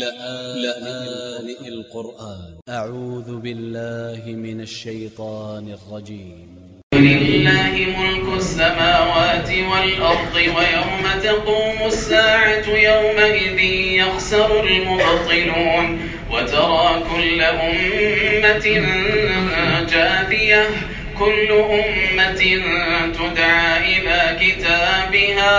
لآن القرآن. أ ع و ذ ب ا ل ل ه من ا ل ش ي ط ا ن ا ل ج ي م لله ملك السماوات والأرض ويوم تقوم الساعة يومئذ يخسر المبطلون وترى كل أمة جاثية كل أمة تدعى إلى كتابها.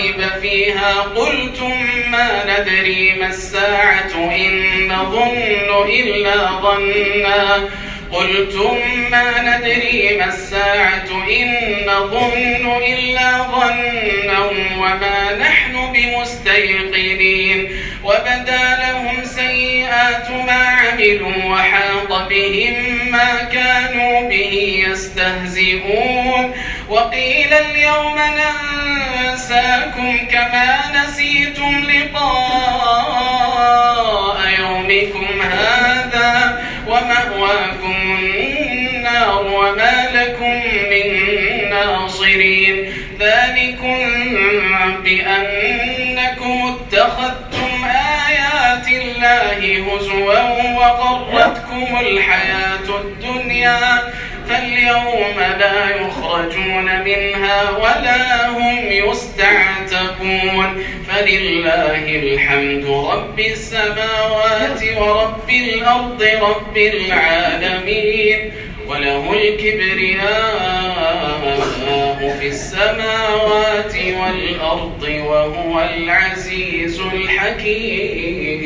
ريب فيها قلتم ما ندري ما الساعة إن نظن إلا ظنا. قلتم ما ندري ما الساعة إن نظن إلا ظنا وما نحن بمستيقنين. وبدا لهم سيئات ما عملوا وحاط بهم ما كانوا به يستهزئون. وقيل اليوم ننساكم كما نسيتم لقاء يومكم هذا ومأواكم النار وما لكم من ناصرين. ذلكم بأنكم اتخذتم آيات الله هزوا وغرتكم الحياة الدنيا فاليوم لا يخرجون منها ولا هم يستعتقون. فلله الحمد رب السماوات ورب الأرض رب العالمين وله الكبرياء في السماوات والأرض وهو العزيز الحكيم.